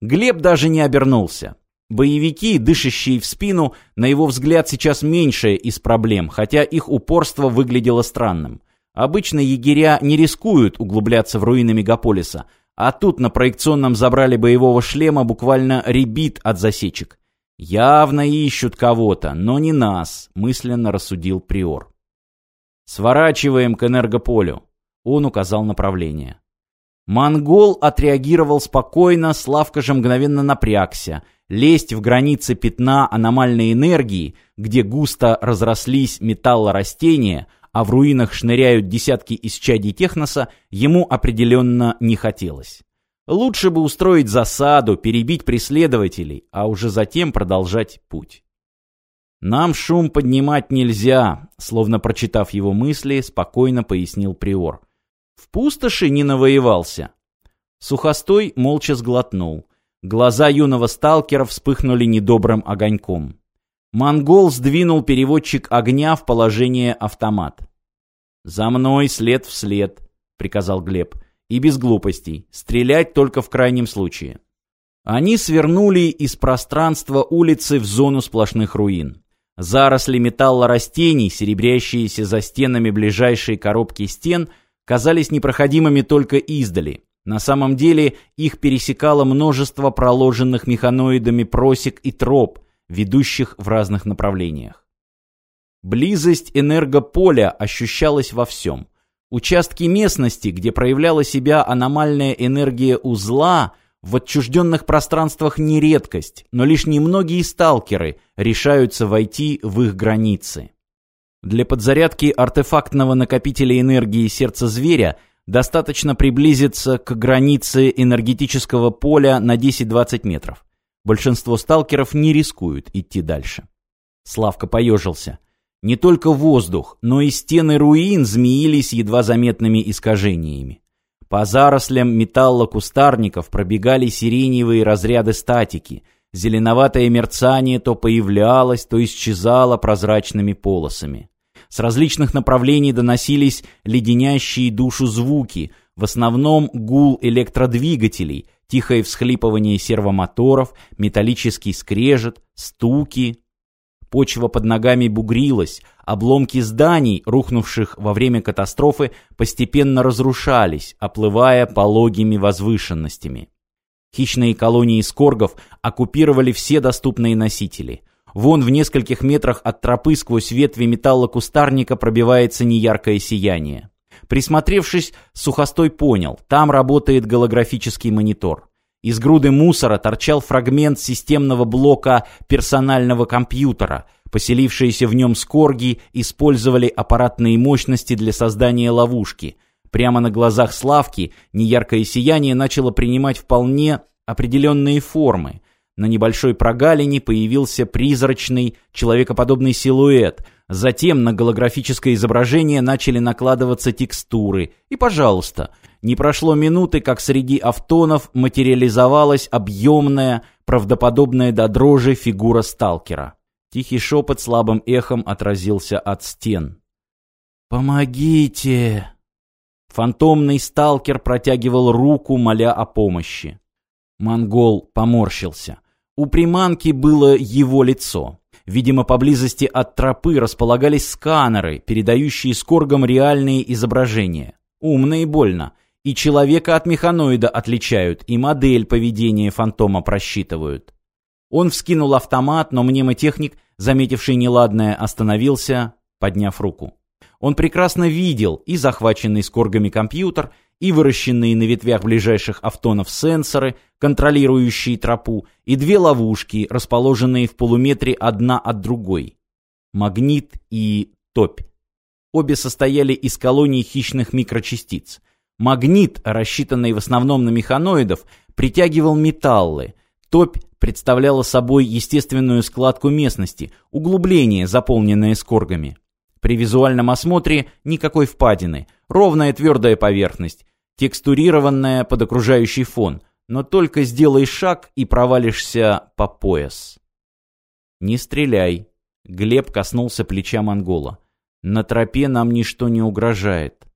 Глеб даже не обернулся. Боевики, дышащие в спину, на его взгляд сейчас меньшее из проблем, хотя их упорство выглядело странным. Обычно егеря не рискуют углубляться в руины мегаполиса, а тут на проекционном забрали боевого шлема буквально ребит от засечек. Явно ищут кого-то, но не нас, мысленно рассудил приор. Сворачиваем к энергополю. Он указал направление. Монгол отреагировал спокойно, Славка же мгновенно напрягся. Лезть в границы пятна аномальной энергии, где густо разрослись металлорастения, а в руинах шныряют десятки исчадий техноса, ему определенно не хотелось. Лучше бы устроить засаду, перебить преследователей, а уже затем продолжать путь. «Нам шум поднимать нельзя», словно прочитав его мысли, спокойно пояснил Приор. В пустоши не навоевался. Сухостой молча сглотнул. Глаза юного сталкера вспыхнули недобрым огоньком. Монгол сдвинул переводчик огня в положение автомат. «За мной след в след», — приказал Глеб. «И без глупостей. Стрелять только в крайнем случае». Они свернули из пространства улицы в зону сплошных руин. Заросли металлорастений, серебрящиеся за стенами ближайшей коробки стен — казались непроходимыми только издали. На самом деле их пересекало множество проложенных механоидами просек и троп, ведущих в разных направлениях. Близость энергополя ощущалась во всем. Участки местности, где проявляла себя аномальная энергия узла, в отчужденных пространствах не редкость, но лишь немногие сталкеры решаются войти в их границы. Для подзарядки артефактного накопителя энергии сердца зверя достаточно приблизиться к границе энергетического поля на 10-20 метров. Большинство сталкеров не рискуют идти дальше. Славка поежился. Не только воздух, но и стены руин змеились едва заметными искажениями. По зарослям металла кустарников пробегали сиреневые разряды статики. Зеленоватое мерцание то появлялось, то исчезало прозрачными полосами. С различных направлений доносились леденящие душу звуки, в основном гул электродвигателей, тихое всхлипывание сервомоторов, металлический скрежет, стуки. Почва под ногами бугрилась, обломки зданий, рухнувших во время катастрофы, постепенно разрушались, оплывая пологими возвышенностями. Хищные колонии скоргов оккупировали все доступные носители. Вон в нескольких метрах от тропы сквозь ветви металла кустарника пробивается неяркое сияние. Присмотревшись, Сухостой понял, там работает голографический монитор. Из груды мусора торчал фрагмент системного блока персонального компьютера. Поселившиеся в нем скорги использовали аппаратные мощности для создания ловушки. Прямо на глазах Славки неяркое сияние начало принимать вполне определенные формы. На небольшой прогалине появился призрачный, человекоподобный силуэт. Затем на голографическое изображение начали накладываться текстуры. И, пожалуйста, не прошло минуты, как среди автонов материализовалась объемная, правдоподобная до дрожи фигура сталкера. Тихий шепот слабым эхом отразился от стен. «Помогите!» Фантомный сталкер протягивал руку, моля о помощи. Монгол поморщился. У приманки было его лицо. Видимо, поблизости от тропы располагались сканеры, передающие скоргам реальные изображения. Умно и больно. И человека от механоида отличают, и модель поведения фантома просчитывают. Он вскинул автомат, но мнемотехник, заметивший неладное, остановился, подняв руку. Он прекрасно видел и захваченный скоргами компьютер, и выращенные на ветвях ближайших автонов сенсоры, контролирующие тропу, и две ловушки, расположенные в полуметре одна от другой. Магнит и топь. Обе состояли из колоний хищных микрочастиц. Магнит, рассчитанный в основном на механоидов, притягивал металлы. Топь представляла собой естественную складку местности, углубление, заполненное скоргами. При визуальном осмотре никакой впадины, ровная твердая поверхность, текстурированная под окружающий фон, но только сделай шаг и провалишься по пояс. «Не стреляй», — Глеб коснулся плеча монгола. «На тропе нам ничто не угрожает».